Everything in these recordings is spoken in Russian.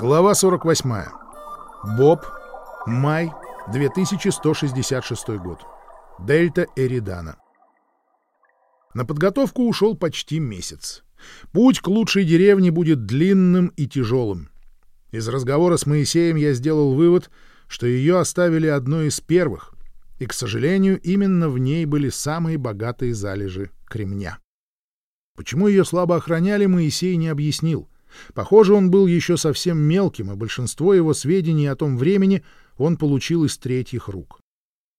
Глава 48. Боб. Май. 2166 год. Дельта Эридана. На подготовку ушел почти месяц. Путь к лучшей деревне будет длинным и тяжелым. Из разговора с Моисеем я сделал вывод, что ее оставили одной из первых, и, к сожалению, именно в ней были самые богатые залежи кремня. Почему ее слабо охраняли, Моисей не объяснил. Похоже, он был еще совсем мелким, и большинство его сведений о том времени он получил из третьих рук.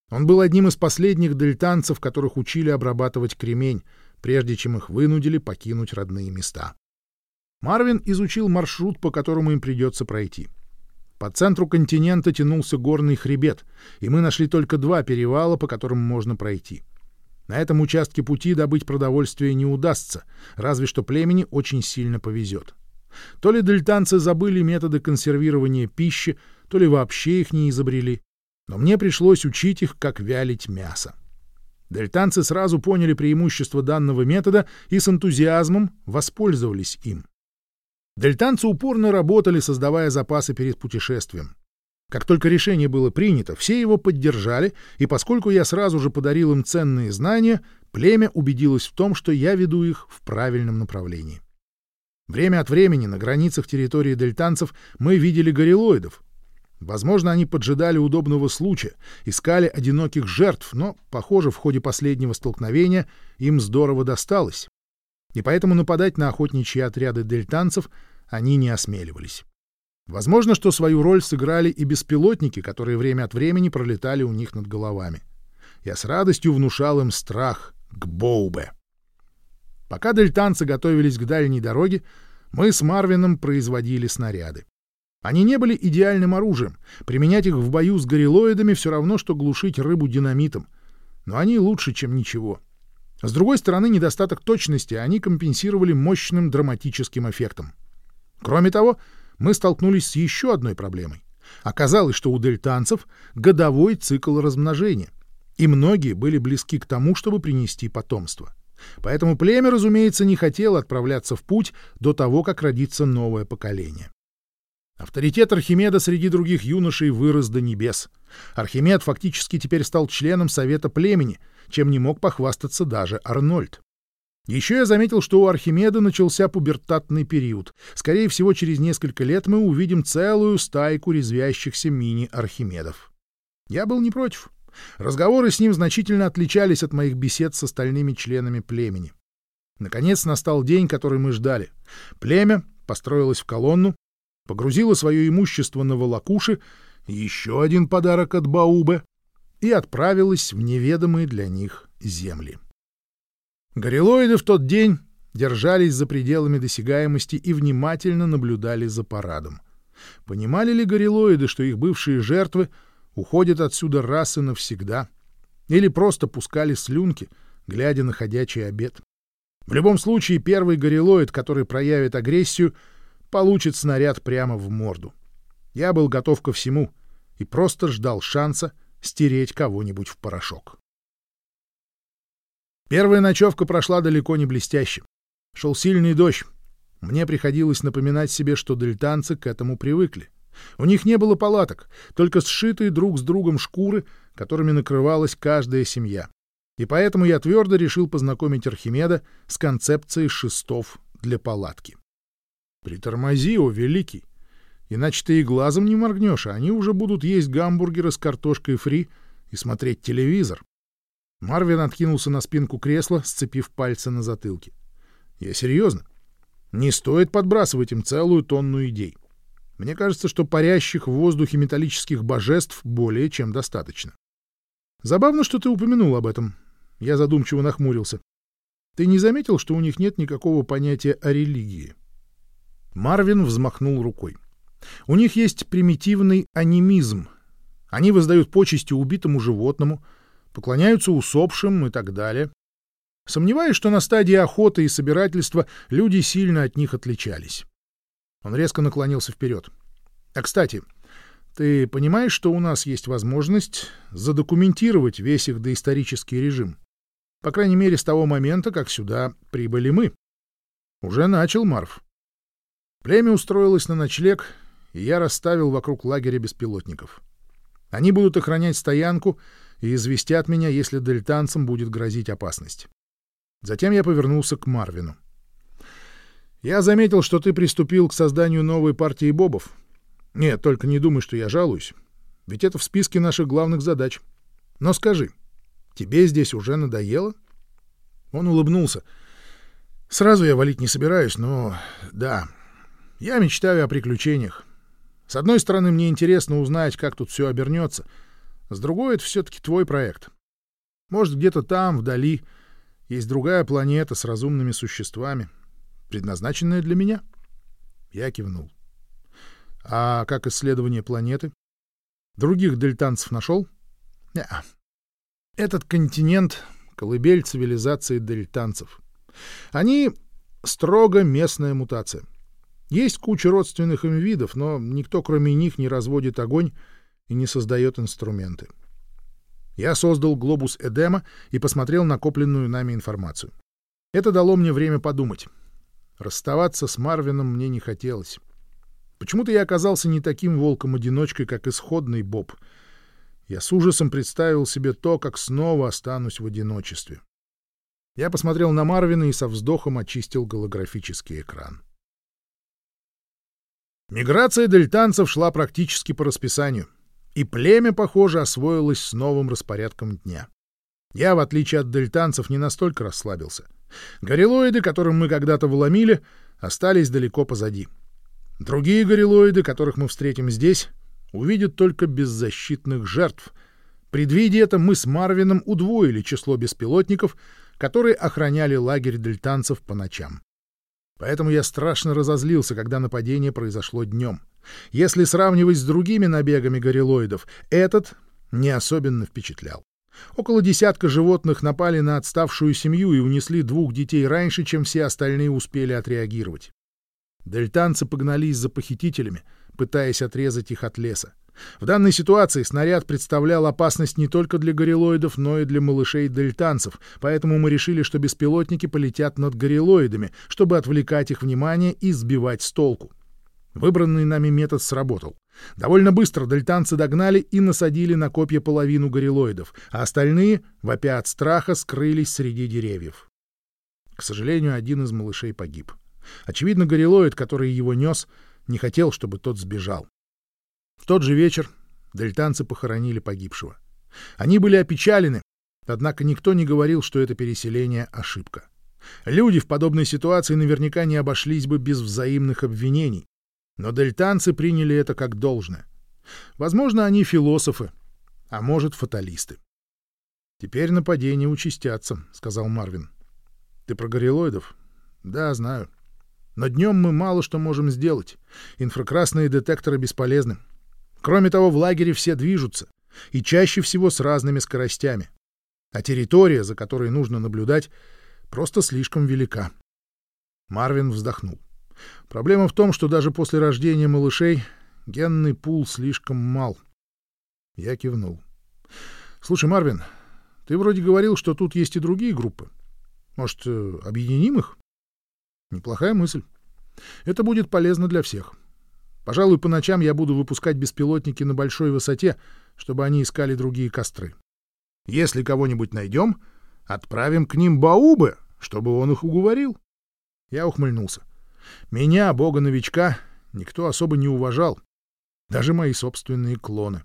Он был одним из последних дельтанцев, которых учили обрабатывать кремень, прежде чем их вынудили покинуть родные места. Марвин изучил маршрут, по которому им придется пройти. По центру континента тянулся горный хребет, и мы нашли только два перевала, по которым можно пройти. На этом участке пути добыть продовольствие не удастся, разве что племени очень сильно повезет. То ли дельтанцы забыли методы консервирования пищи, то ли вообще их не изобрели. Но мне пришлось учить их, как вялить мясо. Дельтанцы сразу поняли преимущество данного метода и с энтузиазмом воспользовались им. Дельтанцы упорно работали, создавая запасы перед путешествием. Как только решение было принято, все его поддержали, и поскольку я сразу же подарил им ценные знания, племя убедилось в том, что я веду их в правильном направлении. Время от времени на границах территории дельтанцев мы видели горилоидов. Возможно, они поджидали удобного случая, искали одиноких жертв, но, похоже, в ходе последнего столкновения им здорово досталось. И поэтому нападать на охотничьи отряды дельтанцев они не осмеливались. Возможно, что свою роль сыграли и беспилотники, которые время от времени пролетали у них над головами. Я с радостью внушал им страх к Боубе. Пока дельтанцы готовились к дальней дороге, мы с Марвином производили снаряды. Они не были идеальным оружием. Применять их в бою с горилоидами все равно, что глушить рыбу динамитом. Но они лучше, чем ничего. С другой стороны, недостаток точности они компенсировали мощным драматическим эффектом. Кроме того, мы столкнулись с еще одной проблемой. Оказалось, что у дельтанцев годовой цикл размножения, и многие были близки к тому, чтобы принести потомство. Поэтому племя, разумеется, не хотело отправляться в путь до того, как родится новое поколение. Авторитет Архимеда среди других юношей вырос до небес. Архимед фактически теперь стал членом Совета племени, чем не мог похвастаться даже Арнольд. Еще я заметил, что у Архимеда начался пубертатный период. Скорее всего, через несколько лет мы увидим целую стайку резвящихся мини-архимедов. Я был не против. Разговоры с ним значительно отличались от моих бесед с остальными членами племени. Наконец настал день, который мы ждали. Племя построилось в колонну, погрузило свое имущество на волокуши, еще один подарок от Баубе, и отправилось в неведомые для них земли. Горилоиды в тот день держались за пределами досягаемости и внимательно наблюдали за парадом. Понимали ли горилоиды, что их бывшие жертвы — уходят отсюда раз и навсегда, или просто пускали слюнки, глядя на ходячий обед. В любом случае, первый горилоид, который проявит агрессию, получит снаряд прямо в морду. Я был готов ко всему и просто ждал шанса стереть кого-нибудь в порошок. Первая ночевка прошла далеко не блестяще. Шел сильный дождь. Мне приходилось напоминать себе, что дельтанцы к этому привыкли. У них не было палаток, только сшитые друг с другом шкуры, которыми накрывалась каждая семья. И поэтому я твердо решил познакомить Архимеда с концепцией шестов для палатки. «Притормози, о великий! Иначе ты и глазом не моргнешь, а они уже будут есть гамбургеры с картошкой фри и смотреть телевизор». Марвин откинулся на спинку кресла, сцепив пальцы на затылке. «Я серьезно. Не стоит подбрасывать им целую тонну идей. Мне кажется, что парящих в воздухе металлических божеств более чем достаточно. Забавно, что ты упомянул об этом. Я задумчиво нахмурился. Ты не заметил, что у них нет никакого понятия о религии? Марвин взмахнул рукой. У них есть примитивный анимизм. Они воздают почести убитому животному, поклоняются усопшим и так далее. Сомневаюсь, что на стадии охоты и собирательства люди сильно от них отличались. Он резко наклонился вперед. — А, кстати, Ты понимаешь, что у нас есть возможность задокументировать весь их доисторический режим? По крайней мере, с того момента, как сюда прибыли мы. Уже начал Марв. Племя устроилось на ночлег, и я расставил вокруг лагеря беспилотников. Они будут охранять стоянку и известят меня, если дельтанцам будет грозить опасность. Затем я повернулся к Марвину. «Я заметил, что ты приступил к созданию новой партии бобов. Нет, только не думай, что я жалуюсь. Ведь это в списке наших главных задач. Но скажи, тебе здесь уже надоело?» Он улыбнулся. «Сразу я валить не собираюсь, но... да, я мечтаю о приключениях. С одной стороны, мне интересно узнать, как тут все обернется. С другой, это все-таки твой проект. Может, где-то там, вдали, есть другая планета с разумными существами, предназначенная для меня?» Я кивнул. А как исследование планеты? Других дельтанцев нашел? Не. Этот континент — колыбель цивилизации дельтанцев. Они строго местная мутация. Есть куча родственных им видов, но никто, кроме них, не разводит огонь и не создает инструменты. Я создал глобус Эдема и посмотрел накопленную нами информацию. Это дало мне время подумать. Расставаться с Марвином мне не хотелось. Почему-то я оказался не таким волком-одиночкой, как исходный Боб. Я с ужасом представил себе то, как снова останусь в одиночестве. Я посмотрел на Марвина и со вздохом очистил голографический экран. Миграция дельтанцев шла практически по расписанию, и племя, похоже, освоилось с новым распорядком дня. Я, в отличие от дельтанцев, не настолько расслабился. Горилоиды, которым мы когда-то вломили, остались далеко позади. — Другие горилоиды, которых мы встретим здесь, увидят только беззащитных жертв. Предвидя это, мы с Марвином удвоили число беспилотников, которые охраняли лагерь дельтанцев по ночам. Поэтому я страшно разозлился, когда нападение произошло днем. Если сравнивать с другими набегами горилоидов, этот не особенно впечатлял. Около десятка животных напали на отставшую семью и унесли двух детей раньше, чем все остальные успели отреагировать. Дельтанцы погнались за похитителями, пытаясь отрезать их от леса. В данной ситуации снаряд представлял опасность не только для горилоидов, но и для малышей-дельтанцев, поэтому мы решили, что беспилотники полетят над горилоидами, чтобы отвлекать их внимание и сбивать с толку. Выбранный нами метод сработал. Довольно быстро дельтанцы догнали и насадили на копья половину горилоидов, а остальные, вопя от страха, скрылись среди деревьев. К сожалению, один из малышей погиб. Очевидно, горилоид, который его нес, не хотел, чтобы тот сбежал. В тот же вечер дельтанцы похоронили погибшего. Они были опечалены, однако никто не говорил, что это переселение — ошибка. Люди в подобной ситуации наверняка не обошлись бы без взаимных обвинений. Но дельтанцы приняли это как должное. Возможно, они философы, а может, фаталисты. «Теперь нападения участятся», — сказал Марвин. «Ты про горилоидов?» «Да, знаю. Но днем мы мало что можем сделать. Инфракрасные детекторы бесполезны. Кроме того, в лагере все движутся, и чаще всего с разными скоростями. А территория, за которой нужно наблюдать, просто слишком велика. Марвин вздохнул. Проблема в том, что даже после рождения малышей генный пул слишком мал. Я кивнул. Слушай, Марвин, ты вроде говорил, что тут есть и другие группы. Может, объединим их? Неплохая мысль. Это будет полезно для всех. Пожалуй, по ночам я буду выпускать беспилотники на большой высоте, чтобы они искали другие костры. Если кого-нибудь найдем, отправим к ним Баубы, чтобы он их уговорил. Я ухмыльнулся. Меня, бога-новичка, никто особо не уважал. Даже мои собственные клоны.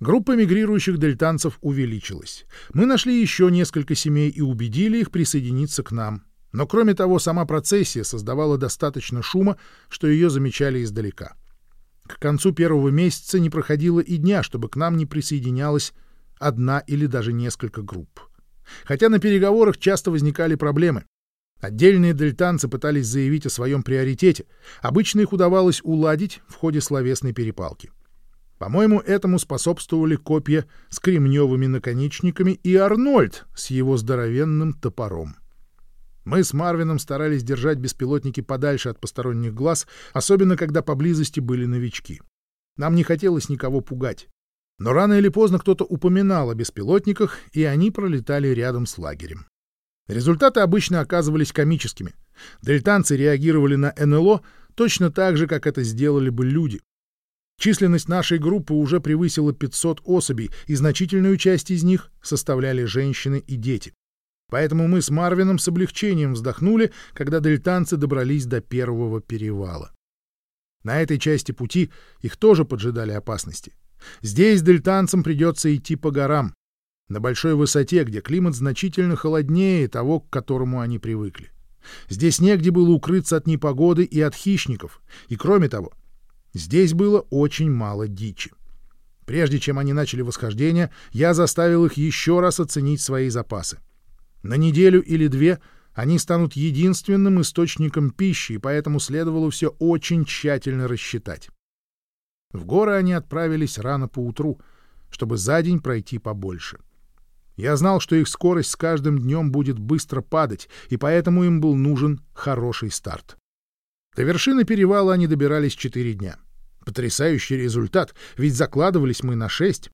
Группа мигрирующих дельтанцев увеличилась. Мы нашли еще несколько семей и убедили их присоединиться к нам. Но кроме того, сама процессия создавала достаточно шума, что ее замечали издалека. К концу первого месяца не проходило и дня, чтобы к нам не присоединялась одна или даже несколько групп. Хотя на переговорах часто возникали проблемы. Отдельные дельтанцы пытались заявить о своем приоритете. Обычно их удавалось уладить в ходе словесной перепалки. По-моему, этому способствовали копья с кремневыми наконечниками и Арнольд с его здоровенным топором. Мы с Марвином старались держать беспилотники подальше от посторонних глаз, особенно когда поблизости были новички. Нам не хотелось никого пугать. Но рано или поздно кто-то упоминал о беспилотниках, и они пролетали рядом с лагерем. Результаты обычно оказывались комическими. Дельтанцы реагировали на НЛО точно так же, как это сделали бы люди. Численность нашей группы уже превысила 500 особей, и значительную часть из них составляли женщины и дети. Поэтому мы с Марвином с облегчением вздохнули, когда дельтанцы добрались до первого перевала. На этой части пути их тоже поджидали опасности. Здесь дельтанцам придется идти по горам, на большой высоте, где климат значительно холоднее того, к которому они привыкли. Здесь негде было укрыться от непогоды и от хищников, и кроме того, здесь было очень мало дичи. Прежде чем они начали восхождение, я заставил их еще раз оценить свои запасы. На неделю или две они станут единственным источником пищи, и поэтому следовало все очень тщательно рассчитать. В горы они отправились рано поутру, чтобы за день пройти побольше. Я знал, что их скорость с каждым днем будет быстро падать, и поэтому им был нужен хороший старт. До вершины перевала они добирались четыре дня. Потрясающий результат, ведь закладывались мы на шесть.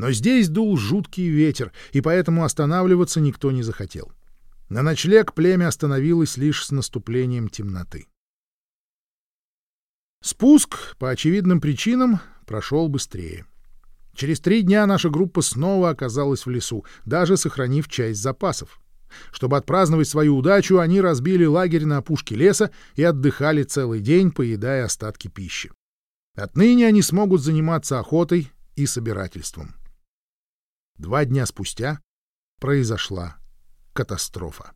Но здесь дул жуткий ветер, и поэтому останавливаться никто не захотел. На ночлег племя остановилось лишь с наступлением темноты. Спуск, по очевидным причинам, прошел быстрее. Через три дня наша группа снова оказалась в лесу, даже сохранив часть запасов. Чтобы отпраздновать свою удачу, они разбили лагерь на опушке леса и отдыхали целый день, поедая остатки пищи. Отныне они смогут заниматься охотой и собирательством. Два дня спустя произошла катастрофа.